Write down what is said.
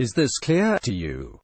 Is this clear to you?